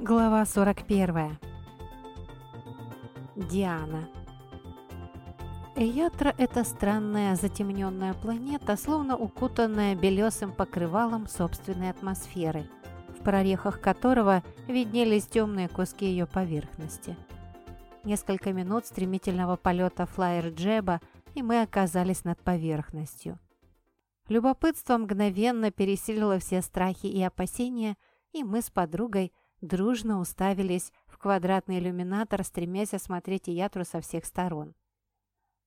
Глава 41. Диана. Эятра – это странная затемненная планета, словно укутанная белесым покрывалом собственной атмосферы, в прорехах которого виднелись темные куски ее поверхности. Несколько минут стремительного полета флайер-джеба, и мы оказались над поверхностью. Любопытство мгновенно пересилило все страхи и опасения, и мы с подругой – дружно уставились в квадратный иллюминатор, стремясь осмотреть Ятру со всех сторон.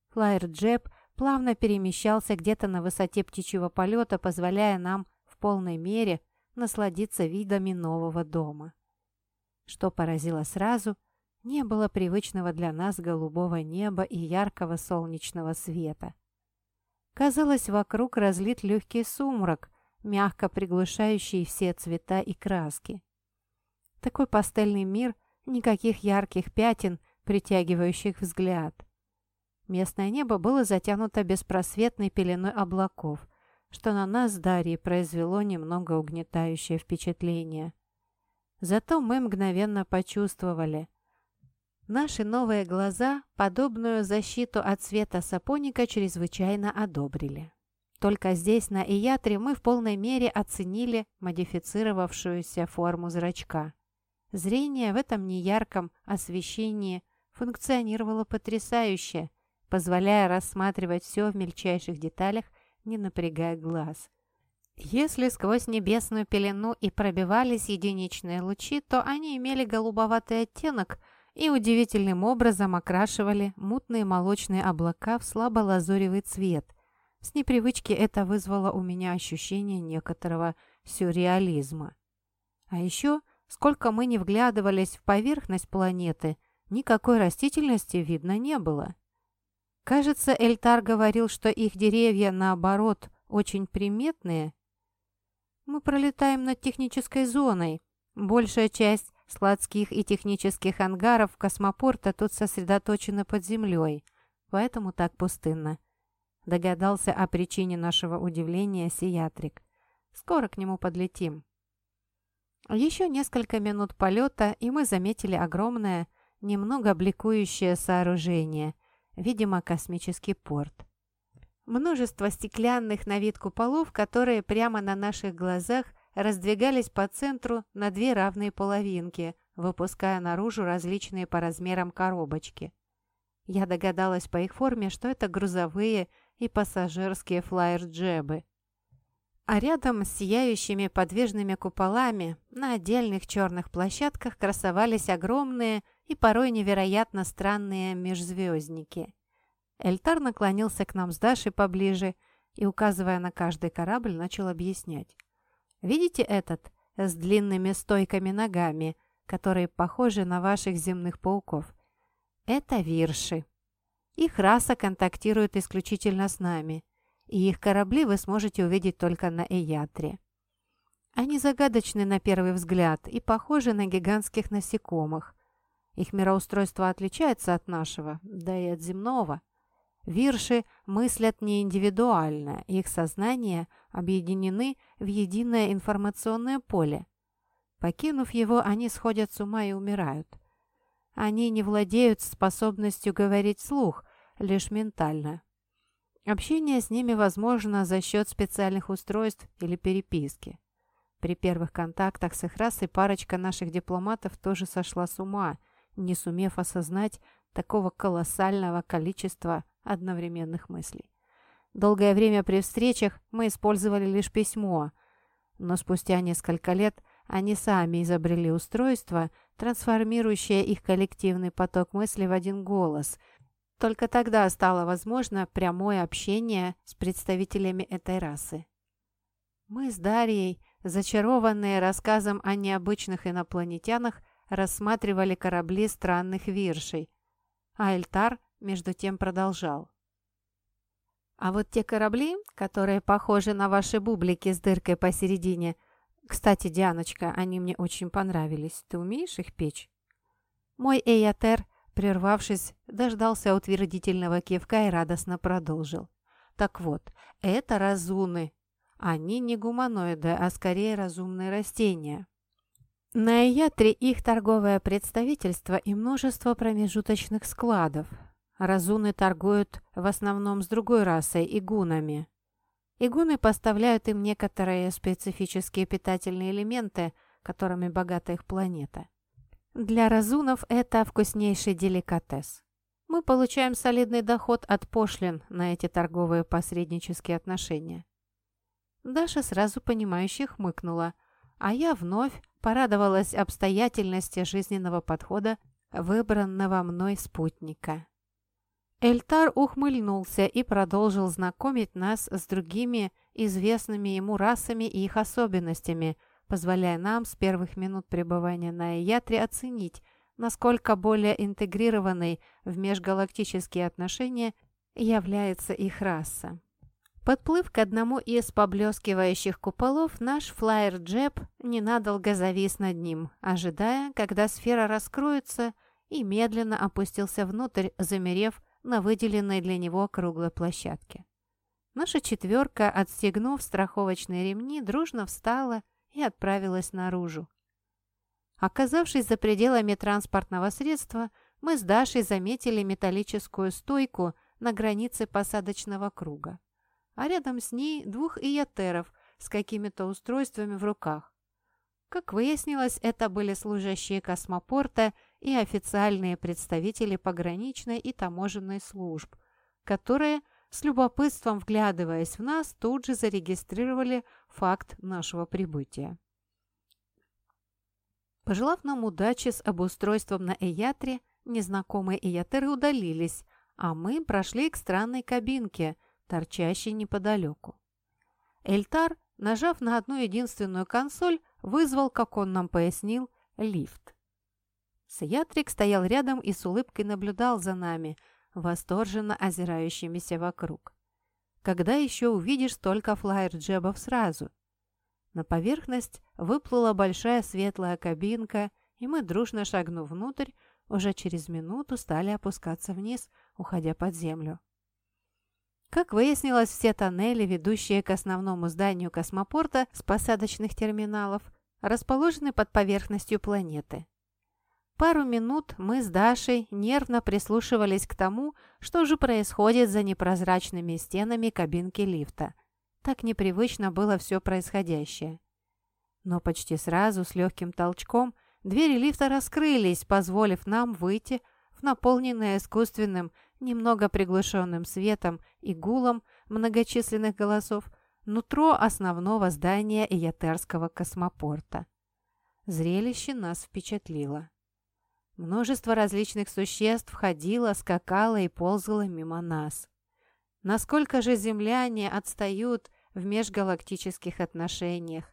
Флайер Джеб плавно перемещался где-то на высоте птичьего полета, позволяя нам в полной мере насладиться видами нового дома. Что поразило сразу, не было привычного для нас голубого неба и яркого солнечного света. Казалось, вокруг разлит легкий сумрак, мягко приглушающий все цвета и краски. Такой пастельный мир, никаких ярких пятен, притягивающих взгляд. Местное небо было затянуто беспросветной пеленой облаков, что на нас с Дарьей произвело немного угнетающее впечатление. Зато мы мгновенно почувствовали. Наши новые глаза подобную защиту от света сапоника чрезвычайно одобрили. Только здесь, на Иятре, мы в полной мере оценили модифицировавшуюся форму зрачка. Зрение в этом неярком освещении функционировало потрясающе, позволяя рассматривать все в мельчайших деталях, не напрягая глаз. Если сквозь небесную пелену и пробивались единичные лучи, то они имели голубоватый оттенок и удивительным образом окрашивали мутные молочные облака в слабо-лазуревый цвет. С непривычки это вызвало у меня ощущение некоторого сюрреализма. А еще Сколько мы не вглядывались в поверхность планеты, никакой растительности видно не было. Кажется, Эльтар говорил, что их деревья, наоборот, очень приметные. Мы пролетаем над технической зоной. Большая часть складских и технических ангаров космопорта тут сосредоточена под землей, поэтому так пустынно. Догадался о причине нашего удивления Сиатрик. Скоро к нему подлетим. Еще несколько минут полета, и мы заметили огромное, немного бликующее сооружение, видимо, космический порт. Множество стеклянных на вид куполов, которые прямо на наших глазах раздвигались по центру на две равные половинки, выпуская наружу различные по размерам коробочки. Я догадалась по их форме, что это грузовые и пассажирские флайер-джебы а рядом с сияющими подвижными куполами на отдельных черных площадках красовались огромные и порой невероятно странные межзвездники. Эльтар наклонился к нам с Дашей поближе и, указывая на каждый корабль, начал объяснять. «Видите этот с длинными стойками ногами, которые похожи на ваших земных пауков? Это вирши. Их раса контактирует исключительно с нами» и их корабли вы сможете увидеть только на Эятре. Они загадочны на первый взгляд и похожи на гигантских насекомых. Их мироустройство отличается от нашего, да и от земного. Вирши мыслят не индивидуально, их сознания объединены в единое информационное поле. Покинув его, они сходят с ума и умирают. Они не владеют способностью говорить вслух, лишь ментально. Общение с ними возможно за счет специальных устройств или переписки. При первых контактах с их расой парочка наших дипломатов тоже сошла с ума, не сумев осознать такого колоссального количества одновременных мыслей. Долгое время при встречах мы использовали лишь письмо, но спустя несколько лет они сами изобрели устройство, трансформирующее их коллективный поток мыслей в один голос – только тогда стало возможно прямое общение с представителями этой расы. Мы с Дарьей, зачарованные рассказом о необычных инопланетянах, рассматривали корабли странных виршей, а Эльтар между тем продолжал. А вот те корабли, которые похожи на ваши бублики с дыркой посередине, кстати, Дианочка, они мне очень понравились. Ты умеешь их печь? Мой Эйотер Прервавшись, дождался утвердительного кивка и радостно продолжил. Так вот, это разуны. Они не гуманоиды, а скорее разумные растения. На Иятре их торговое представительство и множество промежуточных складов. Разуны торгуют в основном с другой расой – игунами. Игуны поставляют им некоторые специфические питательные элементы, которыми богата их планета. Для разунов это вкуснейший деликатес. Мы получаем солидный доход от пошлин на эти торговые посреднические отношения. Даша сразу понимающе хмыкнула, а я вновь порадовалась обстоятельности жизненного подхода выбранного мной спутника. Эльтар ухмыльнулся и продолжил знакомить нас с другими известными ему расами и их особенностями, позволяя нам с первых минут пребывания на Иятре оценить, насколько более интегрированной в межгалактические отношения является их раса. Подплыв к одному из поблескивающих куполов, наш флайер-джеб ненадолго завис над ним, ожидая, когда сфера раскроется, и медленно опустился внутрь, замерев на выделенной для него круглой площадке. Наша четверка, отстегнув страховочные ремни, дружно встала и отправилась наружу. Оказавшись за пределами транспортного средства, мы с Дашей заметили металлическую стойку на границе посадочного круга а рядом с ней двух иятеров с какими-то устройствами в руках. Как выяснилось, это были служащие космопорта и официальные представители пограничной и таможенной служб, которые, с любопытством вглядываясь в нас, тут же зарегистрировали факт нашего прибытия. Пожелав нам удачи с обустройством на Эятре, незнакомые Эятеры удалились, а мы прошли к странной кабинке – торчащий неподалеку. Эльтар, нажав на одну единственную консоль, вызвал, как он нам пояснил, лифт. Саятрик стоял рядом и с улыбкой наблюдал за нами, восторженно озирающимися вокруг. Когда еще увидишь столько флайер-джебов сразу? На поверхность выплыла большая светлая кабинка, и мы, дружно шагнув внутрь, уже через минуту стали опускаться вниз, уходя под землю. Как выяснилось, все тоннели, ведущие к основному зданию космопорта с посадочных терминалов, расположены под поверхностью планеты. Пару минут мы с Дашей нервно прислушивались к тому, что же происходит за непрозрачными стенами кабинки лифта. Так непривычно было все происходящее. Но почти сразу, с легким толчком, двери лифта раскрылись, позволив нам выйти в наполненное искусственным немного приглушенным светом и гулом многочисленных голосов, нутро основного здания Иятерского космопорта. Зрелище нас впечатлило. Множество различных существ ходило, скакало и ползало мимо нас. Насколько же земляне отстают в межгалактических отношениях?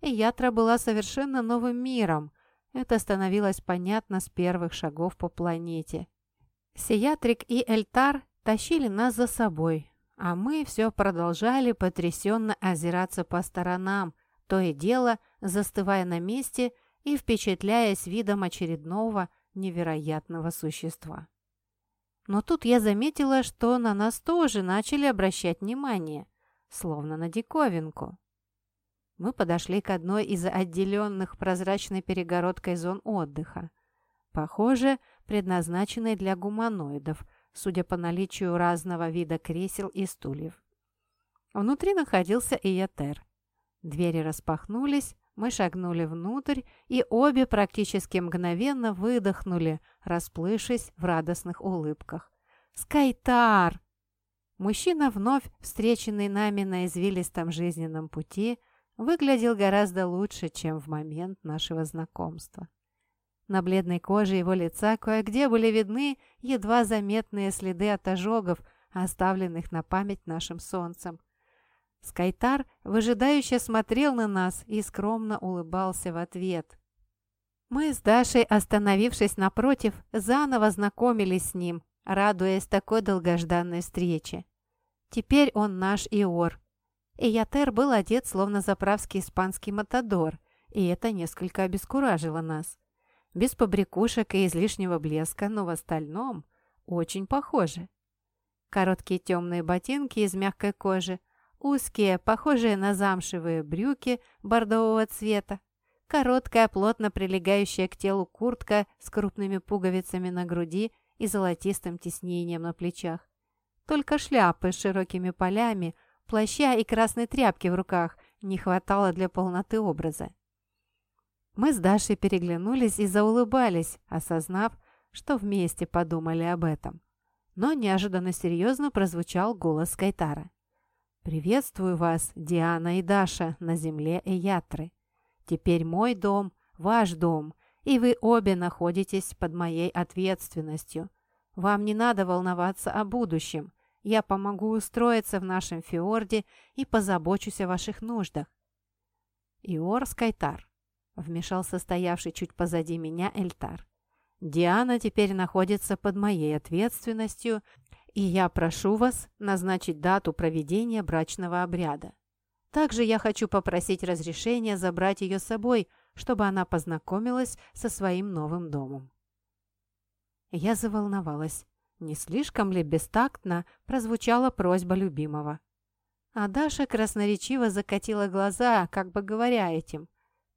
Иятра была совершенно новым миром. Это становилось понятно с первых шагов по планете. Сиятрик и Эльтар тащили нас за собой, а мы все продолжали потрясенно озираться по сторонам, то и дело застывая на месте и впечатляясь видом очередного невероятного существа. Но тут я заметила, что на нас тоже начали обращать внимание, словно на диковинку. Мы подошли к одной из отделенных прозрачной перегородкой зон отдыха. Похоже, предназначенной для гуманоидов, судя по наличию разного вида кресел и стульев. Внутри находился Иятер. Двери распахнулись, мы шагнули внутрь, и обе практически мгновенно выдохнули, расплывшись в радостных улыбках. «Скайтар!» Мужчина, вновь встреченный нами на извилистом жизненном пути, выглядел гораздо лучше, чем в момент нашего знакомства. На бледной коже его лица кое-где были видны едва заметные следы от ожогов, оставленных на память нашим солнцем. Скайтар выжидающе смотрел на нас и скромно улыбался в ответ. Мы с Дашей, остановившись напротив, заново знакомились с ним, радуясь такой долгожданной встрече. Теперь он наш Иор. Иятер был одет словно заправский испанский матадор, и это несколько обескуражило нас без побрякушек и излишнего блеска, но в остальном очень похожи. Короткие темные ботинки из мягкой кожи, узкие, похожие на замшевые брюки бордового цвета, короткая, плотно прилегающая к телу куртка с крупными пуговицами на груди и золотистым тиснением на плечах. Только шляпы с широкими полями, плаща и красной тряпки в руках не хватало для полноты образа. Мы с Дашей переглянулись и заулыбались, осознав, что вместе подумали об этом. Но неожиданно серьезно прозвучал голос Кайтара. «Приветствую вас, Диана и Даша, на земле Эятры. Теперь мой дом, ваш дом, и вы обе находитесь под моей ответственностью. Вам не надо волноваться о будущем. Я помогу устроиться в нашем фиорде и позабочусь о ваших нуждах». «Иор Скайтар», — вмешался стоявший чуть позади меня Эльтар. «Диана теперь находится под моей ответственностью, и я прошу вас назначить дату проведения брачного обряда. Также я хочу попросить разрешения забрать ее с собой, чтобы она познакомилась со своим новым домом». Я заволновалась. Не слишком ли бестактно прозвучала просьба любимого? А Даша красноречиво закатила глаза, как бы говоря этим.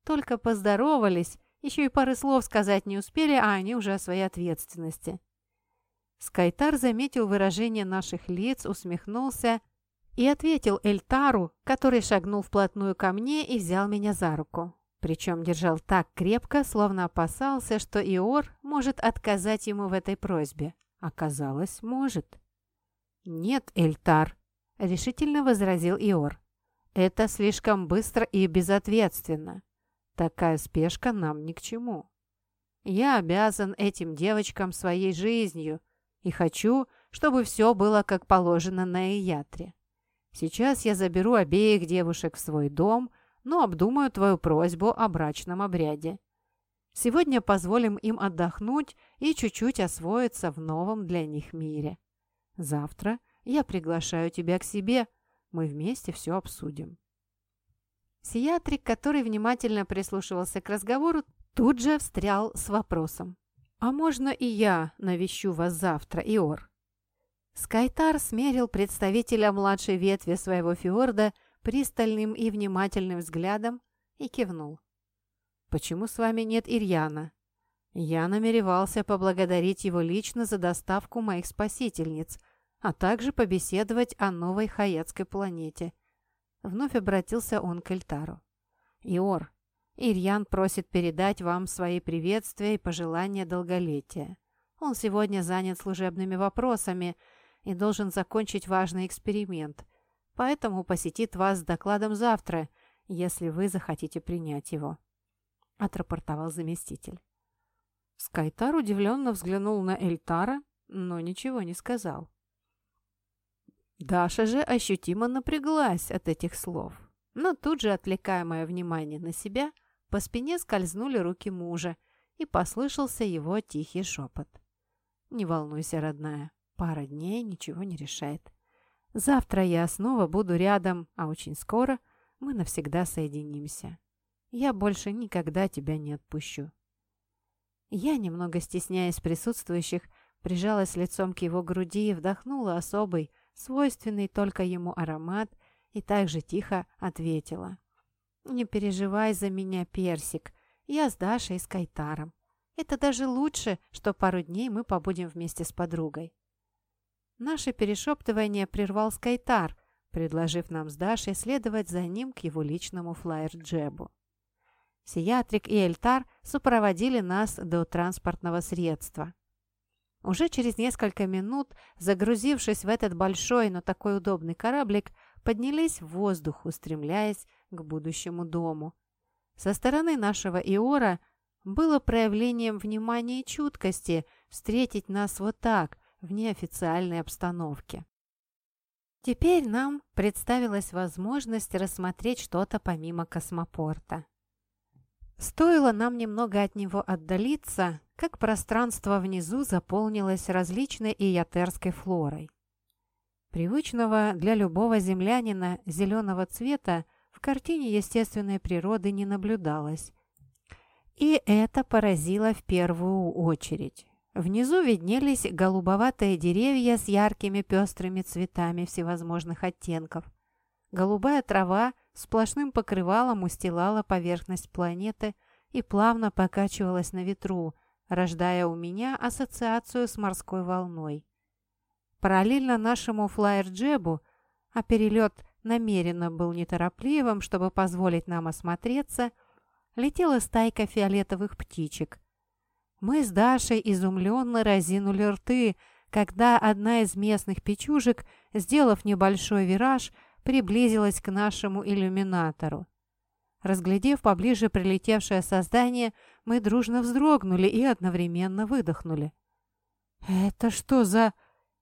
Только поздоровались, еще и пары слов сказать не успели, а они уже о своей ответственности. Скайтар заметил выражение наших лиц, усмехнулся и ответил Эльтару, который шагнул вплотную ко мне и взял меня за руку. Причем держал так крепко, словно опасался, что Иор может отказать ему в этой просьбе. Оказалось, может. «Нет, Эльтар», — решительно возразил Иор. «Это слишком быстро и безответственно. Такая спешка нам ни к чему. Я обязан этим девочкам своей жизнью и хочу, чтобы все было как положено на Иятре. Сейчас я заберу обеих девушек в свой дом, но обдумаю твою просьбу о брачном обряде. Сегодня позволим им отдохнуть и чуть-чуть освоиться в новом для них мире. Завтра я приглашаю тебя к себе, мы вместе все обсудим. Сиатрик, который внимательно прислушивался к разговору, тут же встрял с вопросом. «А можно и я навещу вас завтра, Иор?» Скайтар смерил представителя младшей ветви своего фиорда пристальным и внимательным взглядом и кивнул. «Почему с вами нет Ирьяна?» Я намеревался поблагодарить его лично за доставку моих спасительниц, а также побеседовать о новой хаятской планете – Вновь обратился он к Эльтару. «Иор, Ирьян просит передать вам свои приветствия и пожелания долголетия. Он сегодня занят служебными вопросами и должен закончить важный эксперимент, поэтому посетит вас с докладом завтра, если вы захотите принять его», — отрапортовал заместитель. Скайтар удивленно взглянул на Эльтара, но ничего не сказал. Даша же ощутимо напряглась от этих слов. Но тут же, отвлекая мое внимание на себя, по спине скользнули руки мужа, и послышался его тихий шепот. «Не волнуйся, родная, пара дней ничего не решает. Завтра я снова буду рядом, а очень скоро мы навсегда соединимся. Я больше никогда тебя не отпущу». Я, немного стесняясь присутствующих, прижалась лицом к его груди и вдохнула особый, свойственный только ему аромат, и также тихо ответила. «Не переживай за меня, Персик. Я с Дашей и с Кайтаром. Это даже лучше, что пару дней мы побудем вместе с подругой». Наше перешептывание прервал Скайтар, предложив нам с Дашей следовать за ним к его личному флайер-джебу. Сиатрик и Эльтар сопроводили нас до транспортного средства. Уже через несколько минут, загрузившись в этот большой, но такой удобный кораблик, поднялись в воздух, устремляясь к будущему дому. Со стороны нашего Иора было проявлением внимания и чуткости встретить нас вот так, в неофициальной обстановке. Теперь нам представилась возможность рассмотреть что-то помимо космопорта. Стоило нам немного от него отдалиться, как пространство внизу заполнилось различной иятерской флорой. Привычного для любого землянина зеленого цвета картине естественной природы не наблюдалось. И это поразило в первую очередь. Внизу виднелись голубоватые деревья с яркими пестрыми цветами всевозможных оттенков. Голубая трава сплошным покрывалом устилала поверхность планеты и плавно покачивалась на ветру, рождая у меня ассоциацию с морской волной. Параллельно нашему флайер-джебу, а перелет намеренно был неторопливым, чтобы позволить нам осмотреться, летела стайка фиолетовых птичек. Мы с Дашей изумленно разинули рты, когда одна из местных печужек, сделав небольшой вираж, приблизилась к нашему иллюминатору. Разглядев поближе прилетевшее создание, мы дружно вздрогнули и одновременно выдохнули. «Это что за...»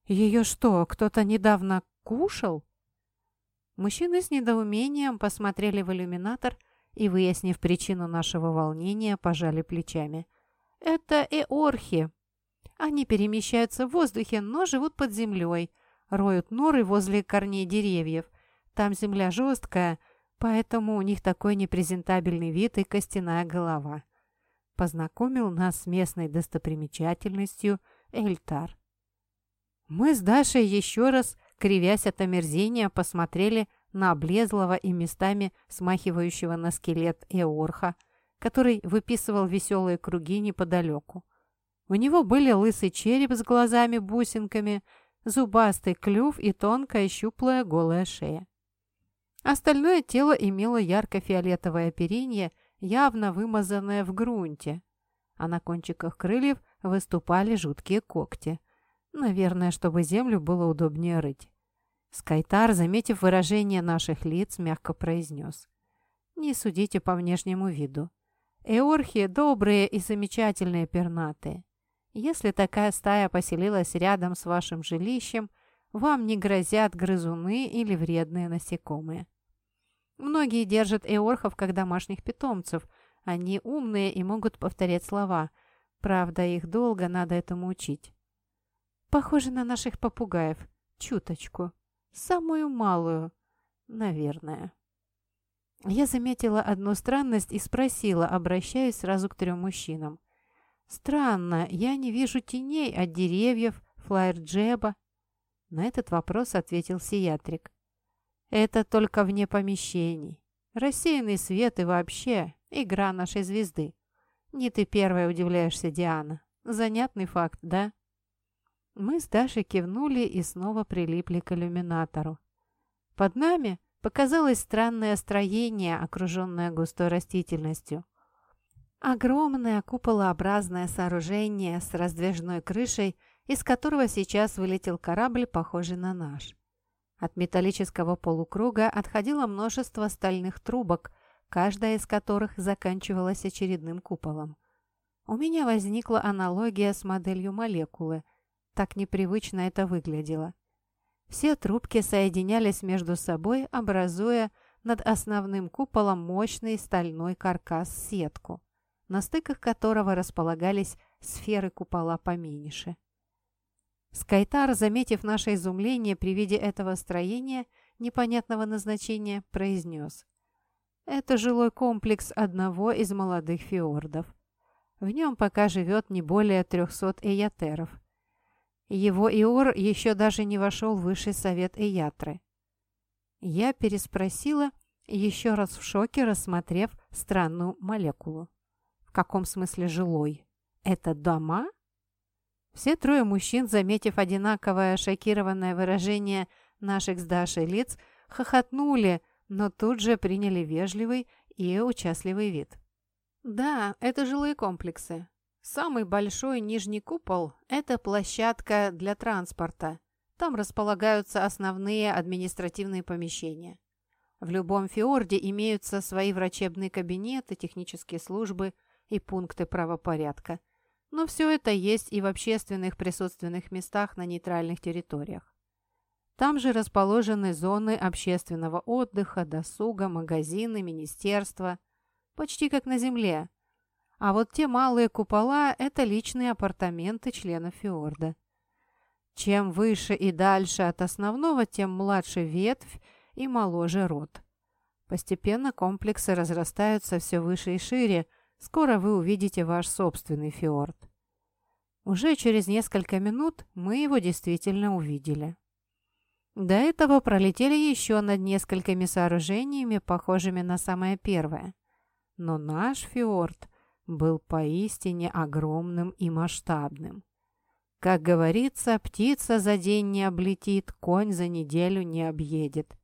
Ее что, кто-то недавно кушал? Мужчины с недоумением посмотрели в иллюминатор и, выяснив причину нашего волнения, пожали плечами. «Это эорхи. Они перемещаются в воздухе, но живут под землей, роют норы возле корней деревьев. Там земля жесткая, поэтому у них такой непрезентабельный вид и костяная голова». Познакомил нас с местной достопримечательностью Эльтар. Мы с Дашей еще раз, кривясь от омерзения, посмотрели на облезлого и местами смахивающего на скелет Эорха, который выписывал веселые круги неподалеку. У него были лысый череп с глазами-бусинками, зубастый клюв и тонкая щуплая голая шея. Остальное тело имело ярко-фиолетовое оперение, явно вымазанное в грунте, а на кончиках крыльев выступали жуткие когти. Наверное, чтобы землю было удобнее рыть. Скайтар, заметив выражение наших лиц, мягко произнес. «Не судите по внешнему виду. Эорхи добрые и замечательные пернатые. Если такая стая поселилась рядом с вашим жилищем, вам не грозят грызуны или вредные насекомые. Многие держат эорхов как домашних питомцев. Они умные и могут повторять слова. Правда, их долго надо этому учить. Похоже на наших попугаев. Чуточку. Самую малую. Наверное. Я заметила одну странность и спросила, обращаясь сразу к трем мужчинам. «Странно, я не вижу теней от деревьев, флайер-джеба». На этот вопрос ответил Сиатрик. «Это только вне помещений. Рассеянный свет и вообще игра нашей звезды. Не ты первая удивляешься, Диана. Занятный факт, да?» Мы с Дашей кивнули и снова прилипли к иллюминатору. Под нами показалось странное строение, окруженное густой растительностью. Огромное куполообразное сооружение с раздвижной крышей, из которого сейчас вылетел корабль, похожий на наш. От металлического полукруга отходило множество стальных трубок, каждая из которых заканчивалась очередным куполом. У меня возникла аналогия с моделью молекулы – так непривычно это выглядело. Все трубки соединялись между собой, образуя над основным куполом мощный стальной каркас-сетку, на стыках которого располагались сферы купола поменьше. Скайтар, заметив наше изумление при виде этого строения непонятного назначения, произнес. «Это жилой комплекс одного из молодых фиордов. В нем пока живет не более трехсот эйотеров. Его Иор еще даже не вошел в высший совет Эятры. Я переспросила, еще раз в шоке рассмотрев странную молекулу. В каком смысле жилой? Это дома? Все трое мужчин, заметив одинаковое шокированное выражение наших с Дашей лиц, хохотнули, но тут же приняли вежливый и участливый вид. «Да, это жилые комплексы. Самый большой нижний купол – это площадка для транспорта. Там располагаются основные административные помещения. В любом фиорде имеются свои врачебные кабинеты, технические службы и пункты правопорядка. Но все это есть и в общественных присутственных местах на нейтральных территориях. Там же расположены зоны общественного отдыха, досуга, магазины, министерства. Почти как на Земле – а вот те малые купола – это личные апартаменты членов Фиорда. Чем выше и дальше от основного, тем младше ветвь и моложе род. Постепенно комплексы разрастаются все выше и шире, скоро вы увидите ваш собственный фиорд. Уже через несколько минут мы его действительно увидели. До этого пролетели еще над несколькими сооружениями, похожими на самое первое. Но наш фьорд был поистине огромным и масштабным. Как говорится, птица за день не облетит, конь за неделю не объедет.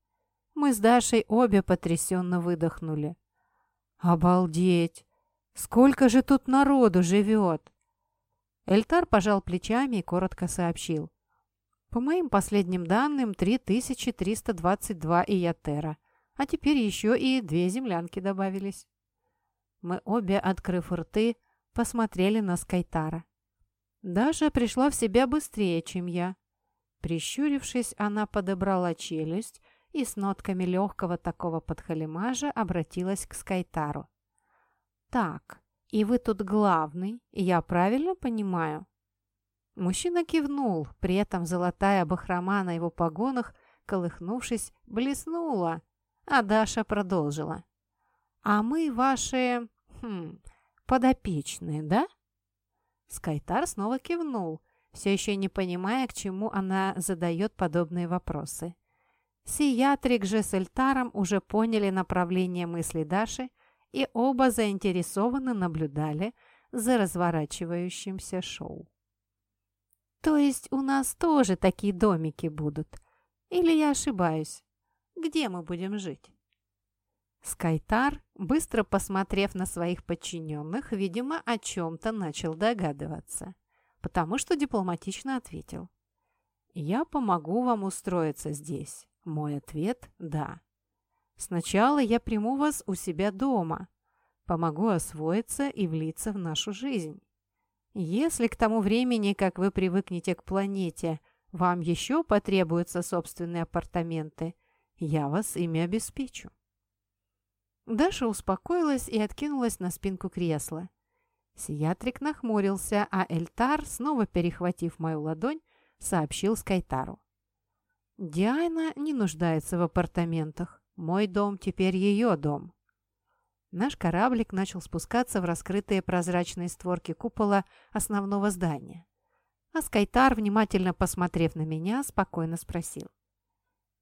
Мы с Дашей обе потрясенно выдохнули. «Обалдеть! Сколько же тут народу живет!» Эльтар пожал плечами и коротко сообщил. По моим последним данным, 3322 иятера, а теперь еще и две землянки добавились. Мы обе, открыв рты, посмотрели на Скайтара. Даша пришла в себя быстрее, чем я. Прищурившись, она подобрала челюсть и с нотками легкого такого подхалимажа обратилась к Скайтару. «Так, и вы тут главный, я правильно понимаю?» Мужчина кивнул, при этом золотая бахрома на его погонах, колыхнувшись, блеснула, а Даша продолжила. «А мы ваши... Хм, подопечные, да?» Скайтар снова кивнул, все еще не понимая, к чему она задает подобные вопросы. Сиятрик же с Эльтаром уже поняли направление мысли Даши и оба заинтересованно наблюдали за разворачивающимся шоу. То есть у нас тоже такие домики будут? Или я ошибаюсь? Где мы будем жить? Скайтар, быстро посмотрев на своих подчиненных, видимо, о чем-то начал догадываться, потому что дипломатично ответил. «Я помогу вам устроиться здесь». Мой ответ – да. Сначала я приму вас у себя дома, помогу освоиться и влиться в нашу жизнь. Если к тому времени, как вы привыкнете к планете, вам еще потребуются собственные апартаменты, я вас ими обеспечу». Даша успокоилась и откинулась на спинку кресла. Сиятрик нахмурился, а Эльтар, снова перехватив мою ладонь, сообщил Скайтару. «Диана не нуждается в апартаментах. Мой дом теперь ее дом». Наш кораблик начал спускаться в раскрытые прозрачные створки купола основного здания. А Скайтар, внимательно посмотрев на меня, спокойно спросил.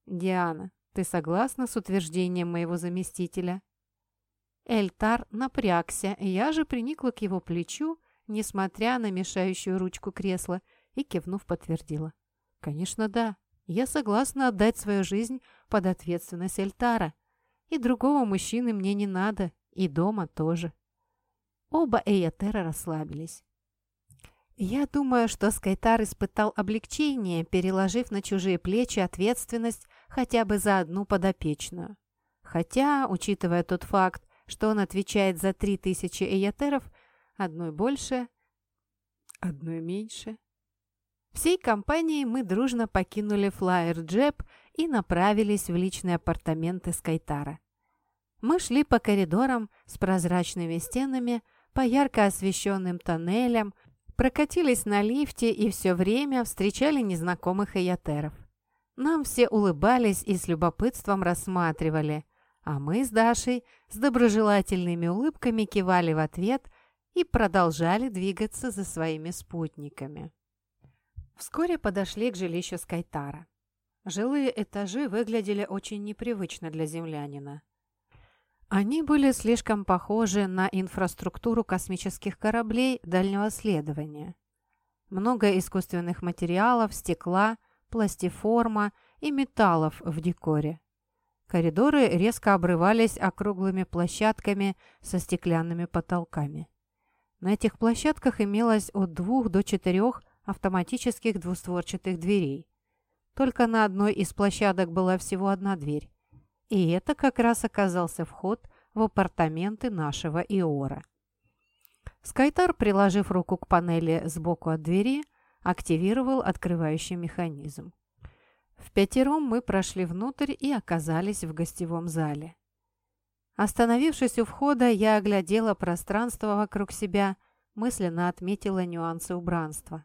«Диана, ты согласна с утверждением моего заместителя?» Эльтар напрягся, я же приникла к его плечу, несмотря на мешающую ручку кресла, и, кивнув, подтвердила. «Конечно, да. Я согласна отдать свою жизнь под ответственность Эльтара. И другого мужчины мне не надо, и дома тоже. Оба Эйотера расслабились. Я думаю, что Скайтар испытал облегчение, переложив на чужие плечи ответственность хотя бы за одну подопечную. Хотя, учитывая тот факт, что он отвечает за три тысячи эйотеров, одной больше, одной меньше. Всей компанией мы дружно покинули флайер Джеб и направились в личные апартаменты Скайтара. Мы шли по коридорам с прозрачными стенами, по ярко освещенным тоннелям, прокатились на лифте и все время встречали незнакомых эйотеров. Нам все улыбались и с любопытством рассматривали, а мы с Дашей с доброжелательными улыбками кивали в ответ и продолжали двигаться за своими спутниками. Вскоре подошли к жилищу Скайтара. Жилые этажи выглядели очень непривычно для землянина. Они были слишком похожи на инфраструктуру космических кораблей дальнего следования. Много искусственных материалов, стекла, пластиформа и металлов в декоре. Коридоры резко обрывались округлыми площадками со стеклянными потолками. На этих площадках имелось от двух до четырех автоматических двустворчатых дверей. Только на одной из площадок была всего одна дверь. И это как раз оказался вход в апартаменты нашего Иора. Скайтар, приложив руку к панели сбоку от двери, активировал открывающий механизм. В пятером мы прошли внутрь и оказались в гостевом зале. Остановившись у входа, я оглядела пространство вокруг себя, мысленно отметила нюансы убранства.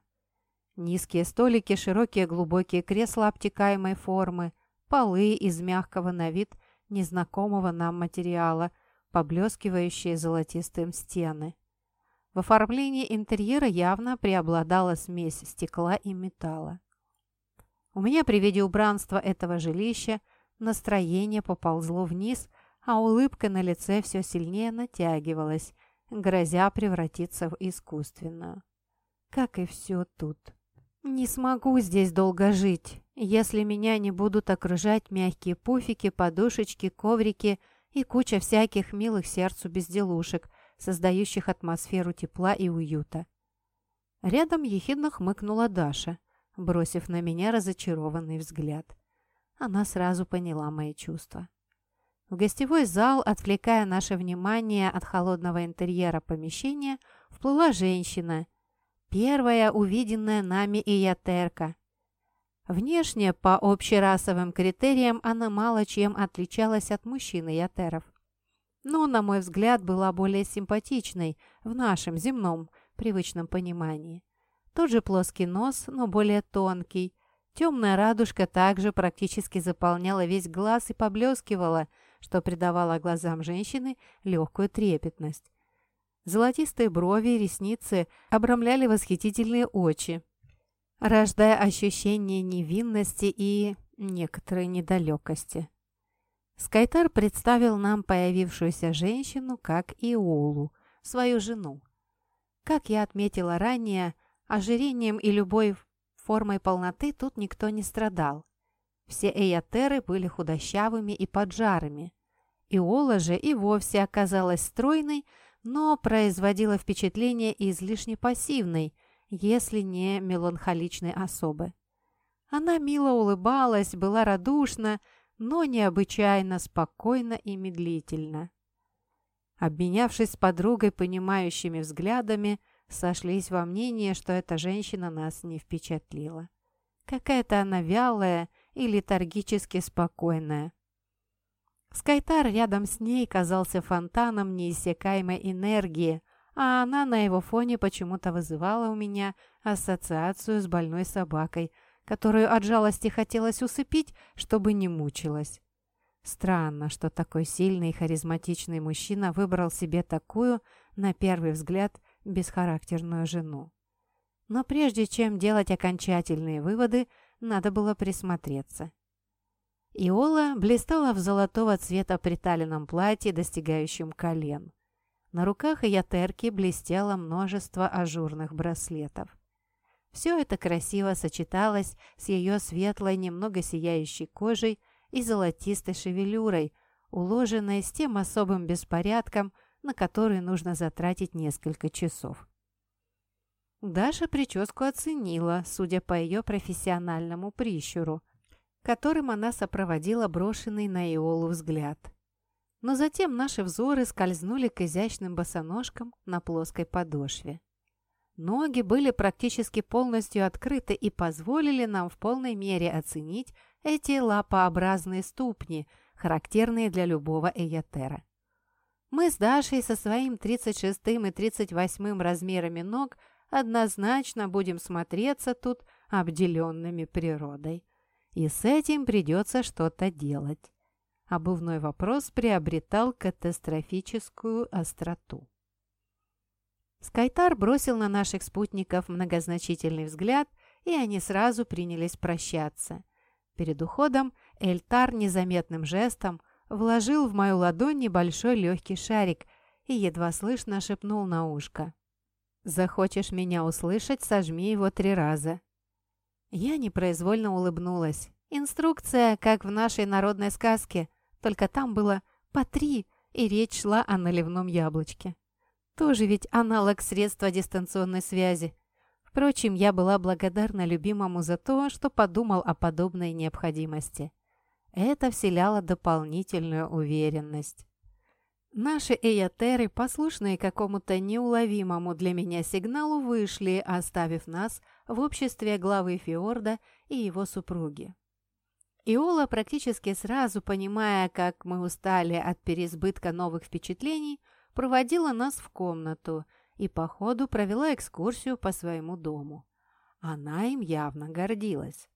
Низкие столики, широкие глубокие кресла обтекаемой формы – полы из мягкого на вид незнакомого нам материала, поблескивающие золотистым стены. В оформлении интерьера явно преобладала смесь стекла и металла. У меня при виде убранства этого жилища настроение поползло вниз, а улыбка на лице все сильнее натягивалась, грозя превратиться в искусственную. Как и все тут. Не смогу здесь долго жить, если меня не будут окружать мягкие пуфики, подушечки, коврики и куча всяких милых сердцу безделушек, создающих атмосферу тепла и уюта. Рядом ехидно хмыкнула Даша, бросив на меня разочарованный взгляд. Она сразу поняла мои чувства. В гостевой зал, отвлекая наше внимание от холодного интерьера помещения, вплыла женщина, первая увиденная нами Иятерка. Внешне, по общерасовым критериям, она мало чем отличалась от мужчин Ятеров. Но, на мой взгляд, была более симпатичной в нашем земном, привычном понимании. Тот же плоский нос, но более тонкий. Темная радужка также практически заполняла весь глаз и поблескивала – что придавало глазам женщины легкую трепетность. Золотистые брови и ресницы обрамляли восхитительные очи, рождая ощущение невинности и некоторой недалекости. Скайтар представил нам появившуюся женщину как Иолу, свою жену. Как я отметила ранее, ожирением и любой формой полноты тут никто не страдал. Все эйотеры были худощавыми и поджарыми. Иола же и вовсе оказалась стройной, но производила впечатление излишне пассивной, если не меланхоличной особы. Она мило улыбалась, была радушна, но необычайно спокойна и медлительна. Обменявшись с подругой понимающими взглядами, сошлись во мнении, что эта женщина нас не впечатлила. Какая-то она вялая и летаргически спокойная. Скайтар рядом с ней казался фонтаном неиссякаемой энергии, а она на его фоне почему-то вызывала у меня ассоциацию с больной собакой, которую от жалости хотелось усыпить, чтобы не мучилась. Странно, что такой сильный и харизматичный мужчина выбрал себе такую, на первый взгляд, бесхарактерную жену. Но прежде чем делать окончательные выводы, надо было присмотреться. Иола блистала в золотого цвета приталенном платье, достигающем колен. На руках ее терки блестело множество ажурных браслетов. Все это красиво сочеталось с ее светлой, немного сияющей кожей и золотистой шевелюрой, уложенной с тем особым беспорядком, на который нужно затратить несколько часов. Даша прическу оценила, судя по ее профессиональному прищуру – которым она сопроводила брошенный на Иолу взгляд. Но затем наши взоры скользнули к изящным босоножкам на плоской подошве. Ноги были практически полностью открыты и позволили нам в полной мере оценить эти лапообразные ступни, характерные для любого эйотера. Мы с Дашей со своим 36 и 38 размерами ног однозначно будем смотреться тут обделенными природой. И с этим придется что-то делать. Обувной вопрос приобретал катастрофическую остроту. Скайтар бросил на наших спутников многозначительный взгляд, и они сразу принялись прощаться. Перед уходом Эльтар незаметным жестом вложил в мою ладонь небольшой легкий шарик и едва слышно шепнул на ушко. «Захочешь меня услышать, сожми его три раза. Я непроизвольно улыбнулась. Инструкция, как в нашей народной сказке, только там было по три, и речь шла о наливном яблочке. Тоже ведь аналог средства дистанционной связи. Впрочем, я была благодарна любимому за то, что подумал о подобной необходимости. Это вселяло дополнительную уверенность. Наши эйотеры, послушные какому-то неуловимому для меня сигналу, вышли, оставив нас в обществе главы Фиорда и его супруги. Иола, практически сразу понимая, как мы устали от переизбытка новых впечатлений, проводила нас в комнату и по ходу провела экскурсию по своему дому. Она им явно гордилась.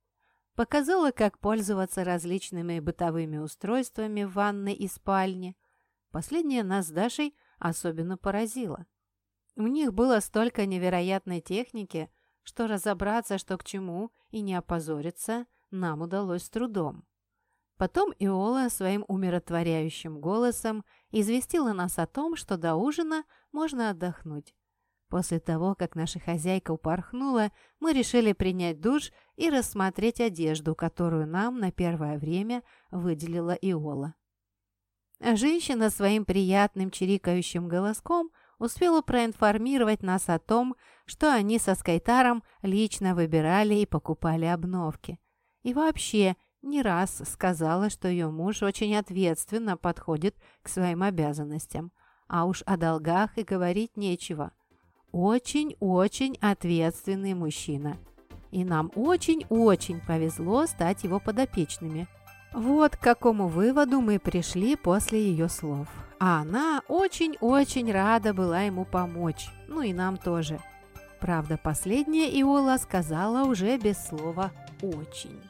Показала, как пользоваться различными бытовыми устройствами в ванной и спальне – Последнее нас с Дашей особенно поразило. У них было столько невероятной техники, что разобраться, что к чему, и не опозориться, нам удалось с трудом. Потом Иола своим умиротворяющим голосом известила нас о том, что до ужина можно отдохнуть. После того, как наша хозяйка упорхнула, мы решили принять душ и рассмотреть одежду, которую нам на первое время выделила Иола. Женщина своим приятным чирикающим голоском успела проинформировать нас о том, что они со Скайтаром лично выбирали и покупали обновки. И вообще не раз сказала, что ее муж очень ответственно подходит к своим обязанностям. А уж о долгах и говорить нечего. Очень-очень ответственный мужчина. И нам очень-очень повезло стать его подопечными. Вот к какому выводу мы пришли после ее слов. А она очень-очень рада была ему помочь. Ну и нам тоже. Правда, последняя Иола сказала уже без слова «очень».